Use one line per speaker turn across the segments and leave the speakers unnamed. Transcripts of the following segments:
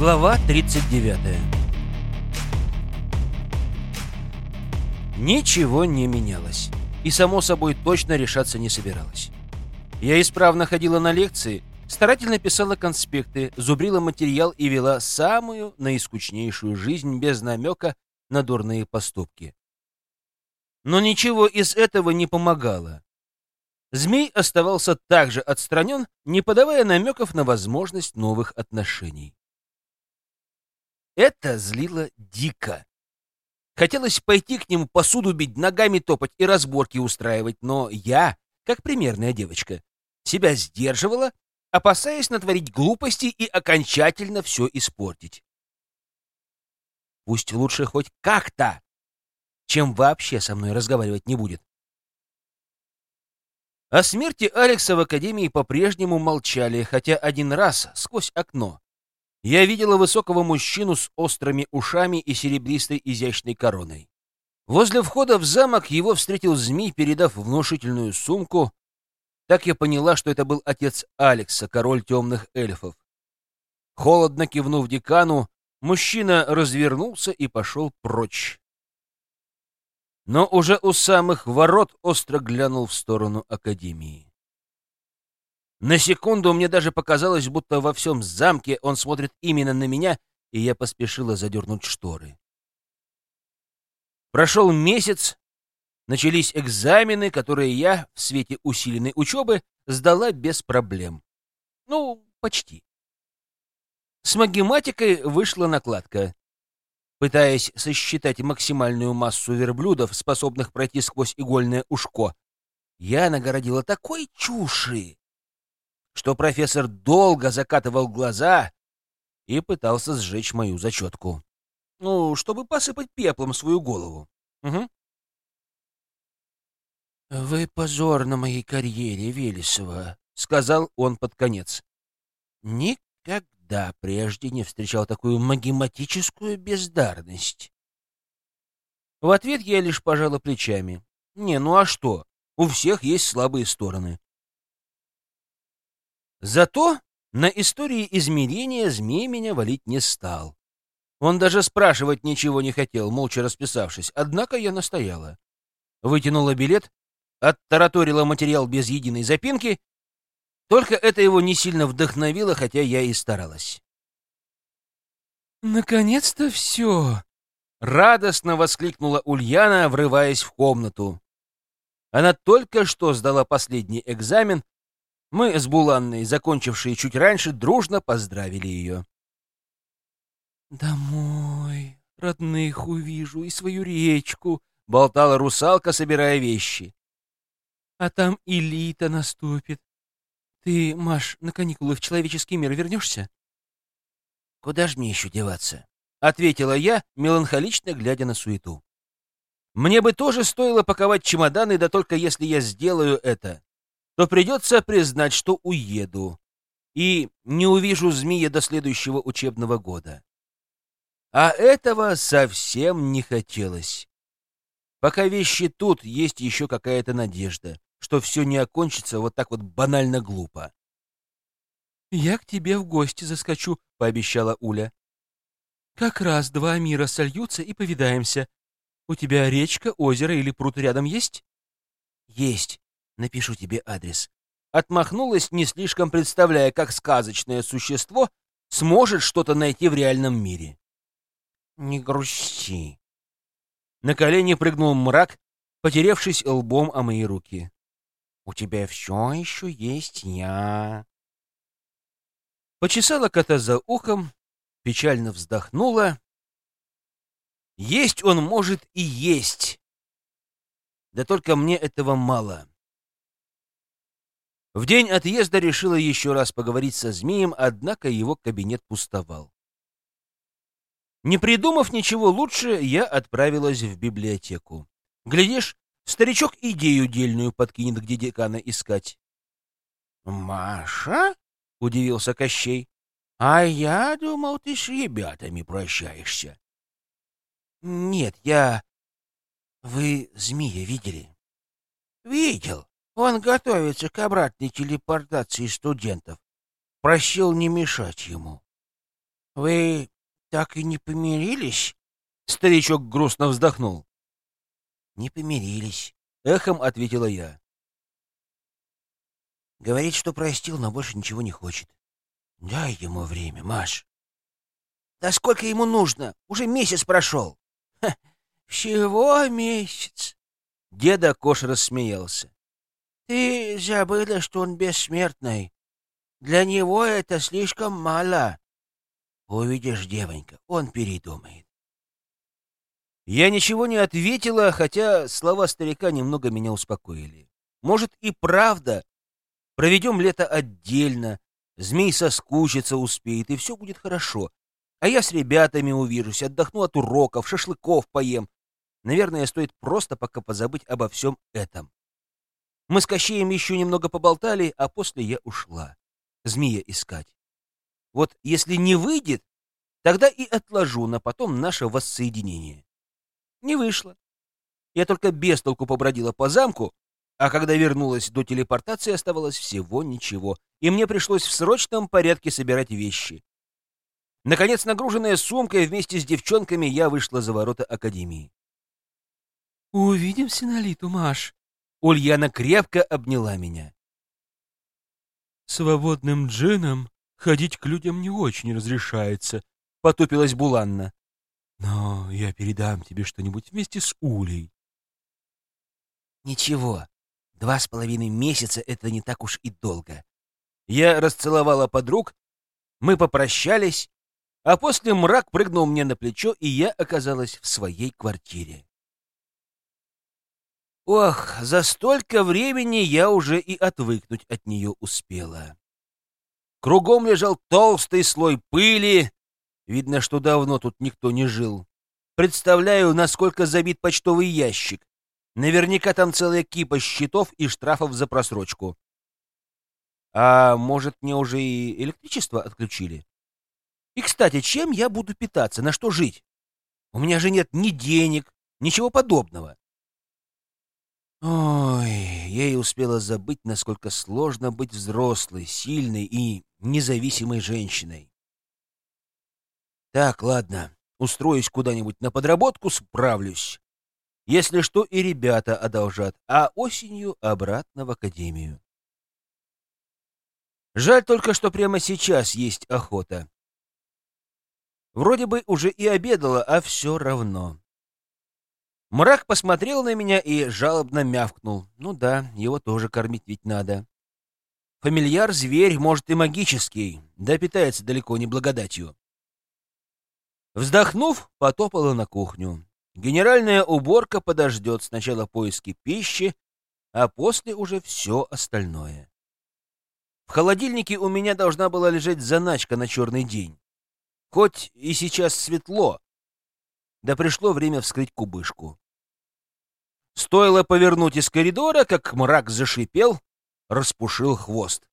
Глава 39 Ничего не менялось. И, само собой, точно решаться не собиралась. Я исправно ходила на лекции, старательно писала конспекты, зубрила материал и вела самую наискучнейшую жизнь без намека на дурные поступки. Но ничего из этого не помогало. Змей оставался также отстранен, не подавая намеков на возможность новых отношений. Это злило дико. Хотелось пойти к нему, посуду бить, ногами топать и разборки устраивать, но я, как примерная девочка, себя сдерживала, опасаясь натворить глупости и окончательно все испортить. Пусть лучше хоть как-то, чем вообще со мной разговаривать не будет. О смерти Алекса в Академии по-прежнему молчали, хотя один раз сквозь окно я видела высокого мужчину с острыми ушами и серебристой изящной короной. Возле входа в замок его встретил змей, передав внушительную сумку. Так я поняла, что это был отец Алекса, король темных эльфов. Холодно кивнув декану, мужчина развернулся и пошел прочь. Но уже у самых ворот остро глянул в сторону Академии. На секунду мне даже показалось, будто во всем замке он смотрит именно на меня, и я поспешила задернуть шторы. Прошел месяц, начались экзамены, которые я в свете усиленной учебы сдала без проблем. Ну, почти. С магематикой вышла накладка. Пытаясь сосчитать максимальную массу верблюдов, способных пройти сквозь игольное ушко, я нагородила такой чуши, что профессор долго закатывал глаза и пытался сжечь мою зачетку. Ну, чтобы посыпать пеплом свою голову. Угу. «Вы позор на моей карьере, Велесова», — сказал он под конец. «Никогда прежде не встречал такую магематическую бездарность». В ответ я лишь пожала плечами. «Не, ну а что? У всех есть слабые стороны. Зато на истории измерения змей меня валить не стал. Он даже спрашивать ничего не хотел, молча расписавшись, однако я настояла. Вытянула билет, оттараторила материал без единой запинки, только это его не сильно вдохновило, хотя я и старалась. «Наконец-то все!» — радостно воскликнула Ульяна, врываясь в комнату. Она только что сдала последний экзамен мы с Буланной, закончившие чуть раньше, дружно поздравили ее. «Домой, родных увижу и свою речку», — болтала русалка, собирая вещи. «А там и Лита наступит. Ты, Маш, на каникулы в человеческий мир вернешься?» «Куда ж мне еще деваться?» — ответила я, меланхолично глядя на суету. «Мне бы тоже стоило паковать чемоданы, да только если я сделаю это, то придется признать, что уеду и не увижу змея до следующего учебного года. А этого совсем не хотелось. Пока вещи тут, есть еще какая-то надежда, что все не окончится вот так вот банально глупо. «Я к тебе в гости заскочу», — пообещала Уля. «Как раз два мира сольются и повидаемся. У тебя речка, озеро или пруд рядом есть?» «Есть. Напишу тебе адрес. Отмахнулась, не слишком представляя, как сказочное существо сможет что-то найти в реальном мире. Не грусти. На колени прыгнул мрак, потеревшись лбом о мои руки. У тебя все еще есть я. Почесала кота за ухом, печально вздохнула. Есть он может и есть. Да только мне этого мало. В день отъезда решила еще раз поговорить со змеем, однако его кабинет пустовал. Не придумав ничего лучше, я отправилась в библиотеку. Глядишь, старичок идею дельную подкинет, где декана искать. «Маша?» — удивился Кощей. «А я думал, ты с ребятами прощаешься». «Нет, я... Вы змея видели?» «Видел. Он готовится к обратной телепортации студентов. Просил не мешать ему.
Вы так и не помирились?
Старичок грустно вздохнул.
Не помирились.
Эхом ответила я.
Говорит, что простил, но больше ничего не хочет. Дай ему время, Маш. Да сколько ему нужно? Уже месяц прошел. Ха, всего месяц.
Деда Кош рассмеялся.
Ты забыла, что он бессмертный. Для него это слишком мало. Увидишь, девонька, он передумает.
Я ничего не ответила, хотя слова старика немного меня успокоили. Может, и правда. Проведем лето отдельно, змей соскучиться успеет, и все будет хорошо. А я с ребятами увижусь, отдохну от уроков, шашлыков поем. Наверное, стоит просто пока позабыть обо всем этом. Мы с Кощеем еще немного поболтали, а после я ушла. Змея искать. Вот если не выйдет, тогда и отложу на потом наше воссоединение. Не вышло. Я только без толку побродила по замку, а когда вернулась до телепортации, оставалось всего ничего, и мне пришлось в срочном порядке собирать вещи. Наконец, нагруженная сумкой вместе с девчонками, я вышла за ворота Академии. «Увидимся на литу, Маш!» Ульяна крепко обняла меня. «Свободным джином ходить к людям не очень разрешается», — потупилась Буланна. «Но я передам тебе что-нибудь вместе с Улей».
«Ничего, два с половиной месяца — это не так уж и долго».
Я расцеловала подруг, мы попрощались, а после мрак прыгнул мне на плечо, и я оказалась в своей квартире. Ох, за столько времени я уже и отвыкнуть от нее успела. Кругом лежал толстый слой пыли. Видно, что давно тут никто не жил. Представляю, насколько забит почтовый ящик. Наверняка там целая кипа счетов и штрафов за просрочку. А может, мне уже и электричество отключили? И, кстати, чем я буду питаться, на что жить? У меня же нет ни денег, ничего подобного. Ой, и успела забыть, насколько сложно быть взрослой, сильной и независимой женщиной. Так, ладно, устроюсь куда-нибудь на подработку, справлюсь. Если что, и ребята одолжат, а осенью обратно в академию. Жаль только, что прямо сейчас есть охота. Вроде бы уже и обедала, а все равно. Мрак посмотрел на меня и жалобно мявкнул. Ну да, его тоже кормить ведь надо. Фамильяр — зверь, может, и магический, да питается далеко не благодатью. Вздохнув, потопала на кухню. Генеральная уборка подождет сначала поиски пищи, а после уже все остальное. В холодильнике у меня должна была лежать заначка на черный день. Хоть и сейчас светло, да пришло время вскрыть кубышку. Стоило повернуть из коридора, как мрак зашипел, распушил хвост.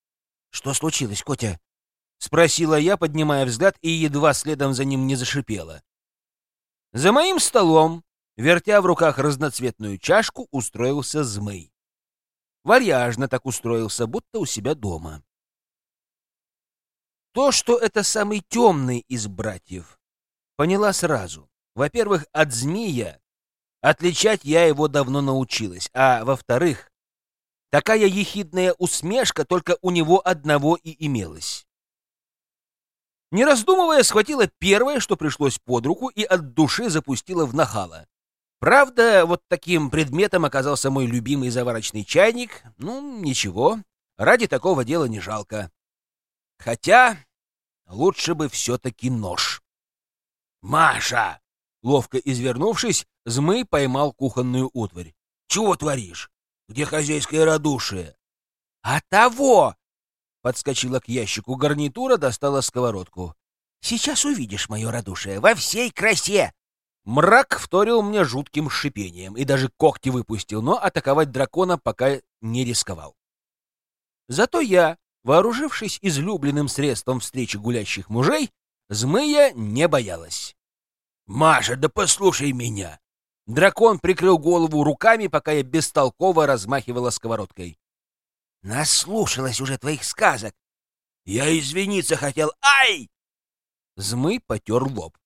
— Что случилось, Котя? — спросила я, поднимая взгляд, и едва следом за ним не зашипела. За моим столом, вертя в руках разноцветную чашку, устроился змей. Варьяжно так устроился, будто у себя дома. То, что это самый темный из братьев, поняла сразу. Во-первых, от змея отличать я его давно научилась, а во-вторых, такая ехидная усмешка только у него одного и имелась. Не раздумывая, схватила первое, что пришлось под руку, и от души запустила в нахала. Правда, вот таким предметом оказался мой любимый заварочный чайник. Ну, ничего, ради такого дела не жалко. Хотя лучше бы все-таки нож. «Маша!» Ловко извернувшись, Змей поймал кухонную утварь. «Чего творишь? Где хозяйское радушие?» «А того!» Подскочила к ящику гарнитура, достала сковородку. «Сейчас увидишь мое радушие во всей красе!» Мрак вторил мне жутким шипением и даже когти выпустил, но атаковать дракона пока не рисковал. Зато я, вооружившись излюбленным средством встречи гулящих мужей, змея не боялась. «Маша, да послушай меня!» Дракон прикрыл голову руками, пока я бестолково размахивала сковородкой. «Наслушалась уже твоих сказок!» «Я извиниться хотел! Ай!» Змый потер лоб.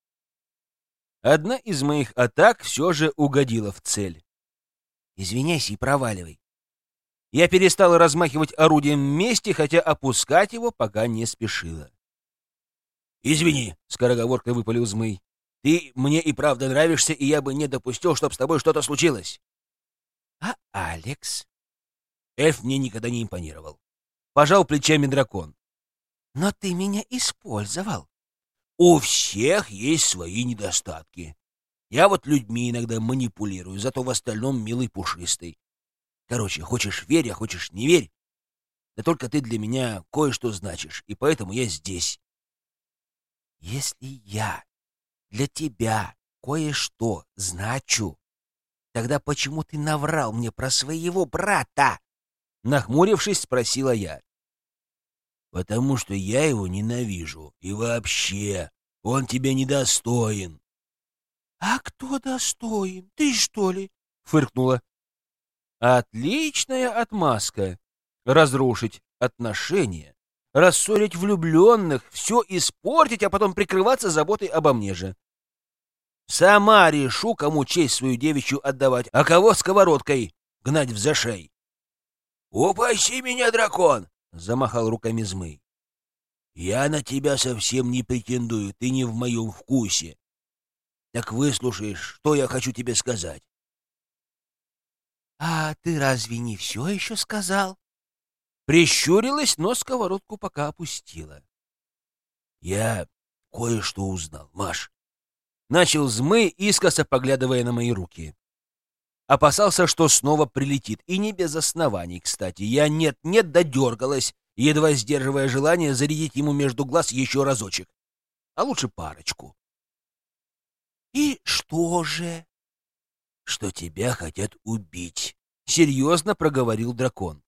Одна из моих атак все же угодила в цель.
Извиняйся и проваливай.
Я перестала размахивать орудием вместе, хотя опускать его пока не спешила. «Извини», — скороговоркой выпалил Змый. «Ты мне и правда нравишься, и я бы не допустил, чтобы с тобой что-то случилось».
«А Алекс?»
Эльф мне никогда не импонировал. Пожал плечами дракон.
«Но ты меня использовал».
У всех есть свои недостатки. Я вот людьми иногда манипулирую, зато в остальном милый пушистый. Короче, хочешь верь, а хочешь не верь. Да только ты для меня кое-что значишь, и поэтому я здесь.
Если я для тебя кое-что значу, тогда почему ты наврал мне про своего брата?
Нахмурившись, спросила я.
Потому что я его ненавижу. И вообще, он тебя недостоин. — А кто достоин? Ты, что ли?
— фыркнула. — Отличная отмазка. Разрушить отношения, рассорить влюбленных, все испортить, а потом прикрываться заботой обо мне же. Сама решу, кому честь свою девичью отдавать, а кого сковородкой гнать в зашей.
— Упаси меня, дракон! — замахал руками Змый. «Я на тебя совсем не претендую, ты не в моем вкусе. Так выслушаешь, что я хочу тебе сказать». «А ты разве не все еще сказал?»
Прищурилась, но сковородку пока опустила.
«Я кое-что узнал, Маш».
Начал Змый, искоса поглядывая на мои руки. Опасался, что снова прилетит. И не без оснований, кстати. Я нет-нет додергалась, едва сдерживая желание зарядить ему между глаз еще разочек. А лучше парочку.
«И что же?»
«Что тебя хотят убить», — серьезно проговорил дракон.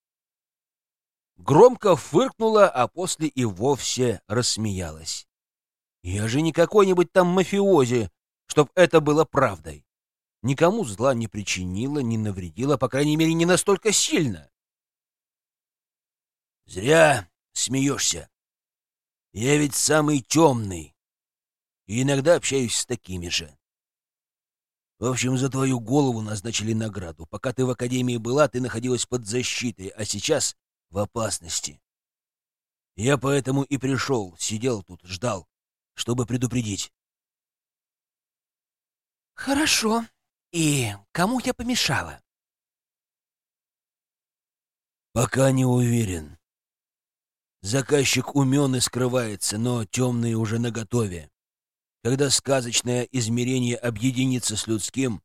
Громко фыркнула, а после и вовсе рассмеялась. «Я же не какой-нибудь там мафиози, чтоб это было правдой никому зла не причинила, не навредила, по крайней мере, не настолько сильно. Зря смеешься. Я ведь самый темный, и иногда общаюсь с такими же. В общем, за твою голову назначили награду. Пока ты в академии была, ты находилась под защитой, а сейчас в опасности. Я поэтому и пришел, сидел тут, ждал, чтобы предупредить.
«Хорошо», и кому я помешала?
Пока не уверен. Заказчик умен и скрывается, но темный уже наготове. Когда сказочное измерение объединится с людским,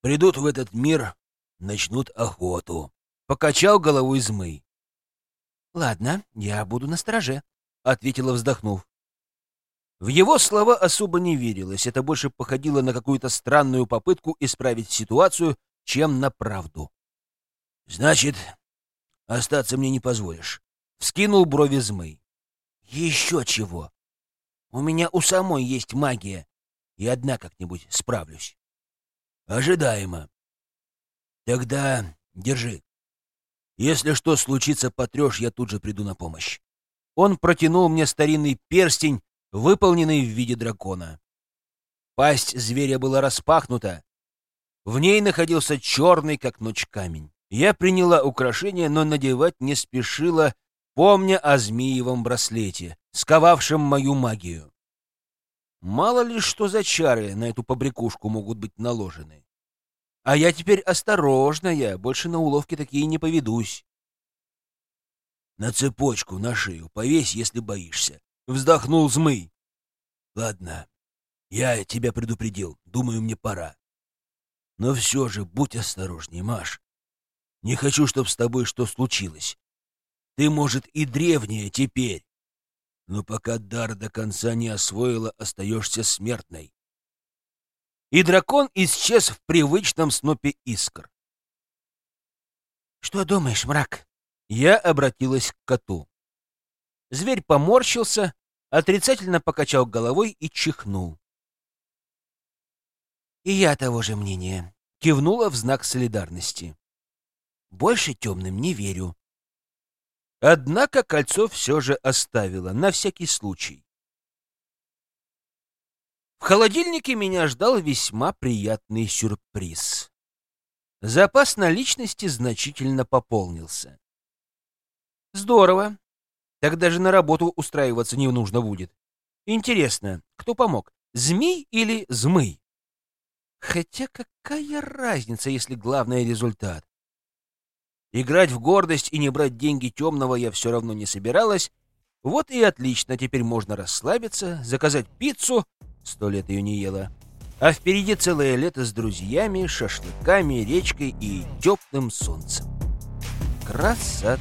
придут в этот мир, начнут охоту. Покачал головой змей.
«Ладно, я буду на страже», —
ответила, вздохнув. В его слова особо не верилось, это больше походило на какую-то странную попытку исправить ситуацию, чем на правду. «Значит, остаться мне не позволишь», — вскинул брови Змей.
«Еще чего! У меня у самой есть магия, и одна как-нибудь справлюсь».
«Ожидаемо. Тогда держи. Если что случится, потрешь, я тут же приду на помощь». Он протянул мне старинный перстень, выполненный в виде дракона. Пасть зверя была распахнута. В ней находился черный, как ночь, камень. Я приняла украшение, но надевать не спешила, помня о змеевом браслете, сковавшем мою магию. Мало ли что за чары на эту побрякушку могут быть наложены. А я теперь осторожная, больше на уловки такие не поведусь. На цепочку, на шею повесь, если боишься. Вздохнул Змый. Ладно, я тебя предупредил. Думаю, мне пора. Но все же будь осторожней, Маш. Не хочу, чтобы с тобой что случилось. Ты, может, и древняя теперь, но пока дар до конца не освоила, остаешься смертной. И дракон исчез в привычном снопе искр.
«Что думаешь, мрак?»
Я обратилась к коту. Зверь поморщился, отрицательно покачал головой и чихнул.
«И я того же мнения», —
кивнула в знак солидарности.
«Больше темным не верю».
Однако кольцо все же оставила, на всякий случай. В холодильнике меня ждал весьма приятный сюрприз. Запас наличности значительно пополнился. Здорово. Так даже на работу устраиваться не нужно будет. Интересно, кто помог, змей или змый? Хотя какая разница, если главный результат? Играть в гордость и не брать деньги темного я все равно не собиралась. Вот и отлично, теперь можно расслабиться, заказать пиццу, сто лет ее не ела. А впереди целое лето с друзьями, шашлыками, речкой и теплым солнцем. Красота!